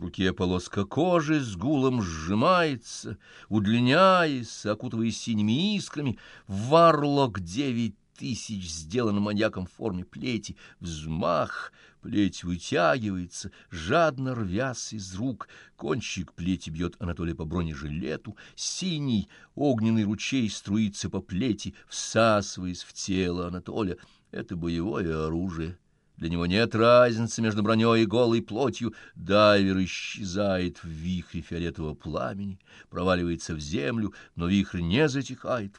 В руке полоска кожи с гулом сжимается, удлиняясь, окутываясь синими искрами. Варлок девять тысяч сделан маньяком в форме плети. Взмах, плеть вытягивается, жадно рвясь из рук. Кончик плети бьет Анатолия по бронежилету. Синий огненный ручей струится по плети, всасываясь в тело Анатолия. Это боевое оружие. Для него нет разницы между броней и голой плотью. Дайвер исчезает в вихре фиолетового пламени, проваливается в землю, но вихрь не затихает.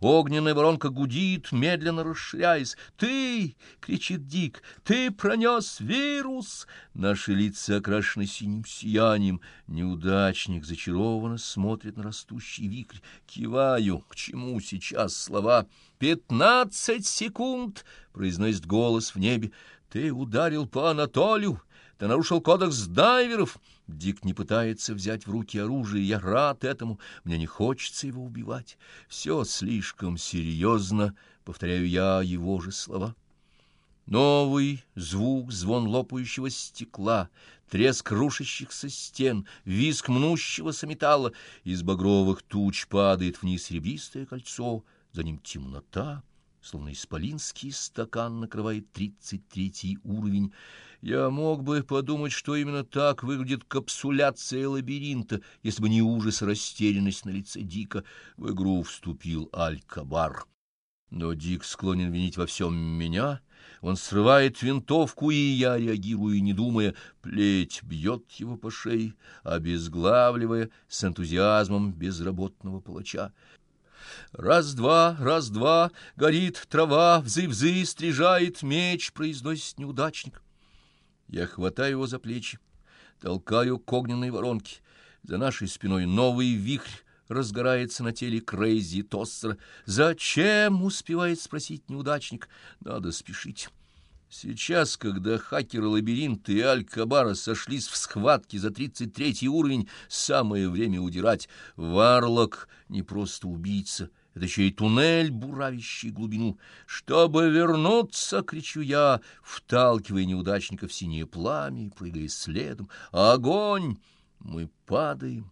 Огненная воронка гудит, медленно расширяясь. «Ты!» — кричит Дик. «Ты пронес вирус!» Наши лица окрашены синим сиянием. Неудачник зачарованно смотрит на растущий вихрь. Киваю. К чему сейчас слова? «Пятнадцать секунд!» — произносит голос в небе. Ты ударил по Анатолию, ты нарушил кодекс дайверов. Дик не пытается взять в руки оружие, я рад этому, мне не хочется его убивать. Все слишком серьезно, повторяю я его же слова. Новый звук, звон лопающего стекла, треск рушащихся стен, визг мнущегося металла. Из багровых туч падает вниз ребристое кольцо, за ним темнота словно исполинский стакан накрывает тридцать третий уровень. Я мог бы подумать, что именно так выглядит капсуляция лабиринта, если бы не ужас растерянность на лице Дика. В игру вступил Аль-Кабар. Но Дик склонен винить во всем меня. Он срывает винтовку, и я реагирую, не думая. Плеть бьет его по шее, обезглавливая с энтузиазмом безработного палача. Раз-два, раз-два, горит трава, взы-взы, стрижает меч, произносит неудачник. Я хватаю его за плечи, толкаю к огненной воронке. За нашей спиной новый вихрь разгорается на теле Крейзи Тоссера. «Зачем?» — успевает спросить неудачник. «Надо спешить». Сейчас, когда хакеры лабиринта и Аль-Кабара сошлись в схватке за тридцать третий уровень, самое время удирать. Варлок не просто убийца, это еще и туннель, буравящий глубину. «Чтобы вернуться!» — кричу я, вталкивая неудачника в синее пламя и прыгая следом. «Огонь!» Мы падаем.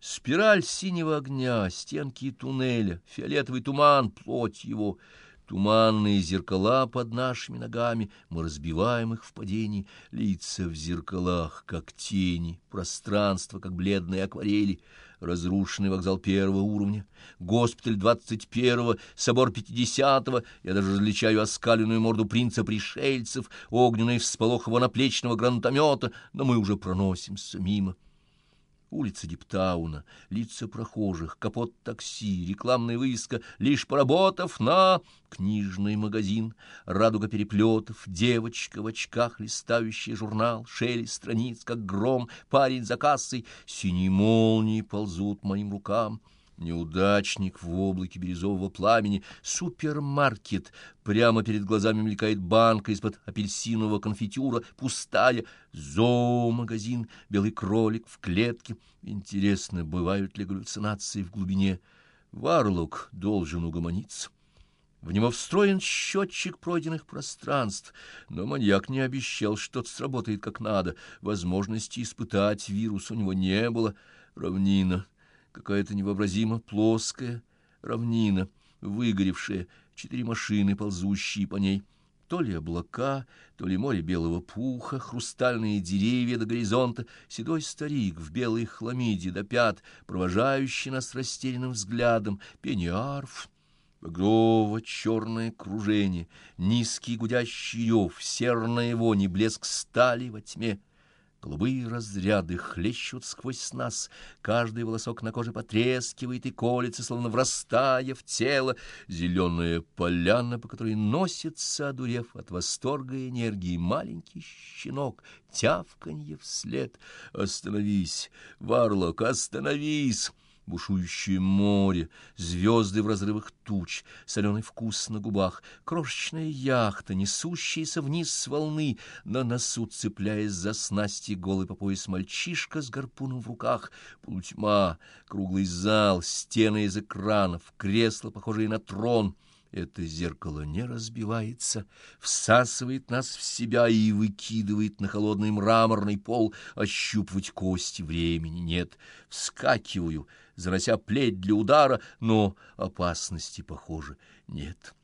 Спираль синего огня, стенки туннеля, фиолетовый туман, плоть его — Туманные зеркала под нашими ногами, мы разбиваем их в падении, лица в зеркалах, как тени, пространство, как бледные акварели, разрушенный вокзал первого уровня, госпиталь двадцать первого, собор пятидесятого, я даже различаю оскаленную морду принца-пришельцев, огненный всполох его наплечного гранатомета, но мы уже проносимся мимо. Улица Диптауна, лица прохожих, капот такси, рекламная вывеска «Лишь поработав на...» Книжный магазин, радуга переплетов, девочка в очках, листающая журнал, шелест страниц, как гром, парень за кассой, синие молнии ползут моим рукам — Неудачник в облаке бирюзового пламени, супермаркет, прямо перед глазами мелькает банка из-под апельсинового конфитюра, пустая, зоомагазин, белый кролик в клетке. Интересно, бывают ли галлюцинации в глубине? Варлок должен угомониться. В него встроен счетчик пройденных пространств, но маньяк не обещал, что сработает как надо. Возможности испытать вирус у него не было. Равнина какая-то невообразимо плоская равнина, выгоревшая, четыре машины, ползущие по ней. То ли облака, то ли море белого пуха, хрустальные деревья до горизонта, седой старик в белой хламиде до пят, провожающий нас растерянным взглядом, пениарф. Багрово-черное кружение, низкий гудящий рев, серная вони, блеск стали во тьме — Голубые разряды хлещут сквозь нас, каждый волосок на коже потрескивает и колется, словно врастая в тело. Зеленая поляна, по которой носится, одурев от восторга и энергии, маленький щенок, тявканье вслед. «Остановись, Варлок, остановись!» Бушующее море, звезды в разрывах туч, соленый вкус на губах, крошечная яхта, несущаяся вниз с волны, на носу цепляясь за снасти голый по пояс мальчишка с гарпуном в руках, полутьма, круглый зал, стены из экранов, кресла, похожие на трон — Это зеркало не разбивается, всасывает нас в себя и выкидывает на холодный мраморный пол. Ощупывать кости времени нет. Вскакиваю, занося плеть для удара, но опасности, похоже, нет.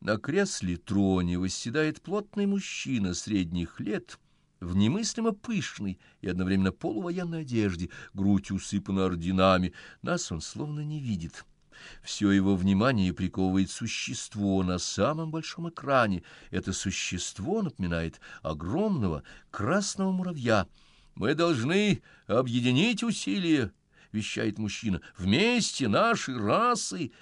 На кресле троне восседает плотный мужчина средних лет — в немыслимо пышной и одновременно полувоенной одежде, грудь усыпана орденами, нас он словно не видит. Все его внимание приковывает существо на самом большом экране. Это существо напоминает огромного красного муравья. «Мы должны объединить усилия», — вещает мужчина. «Вместе наши расы...»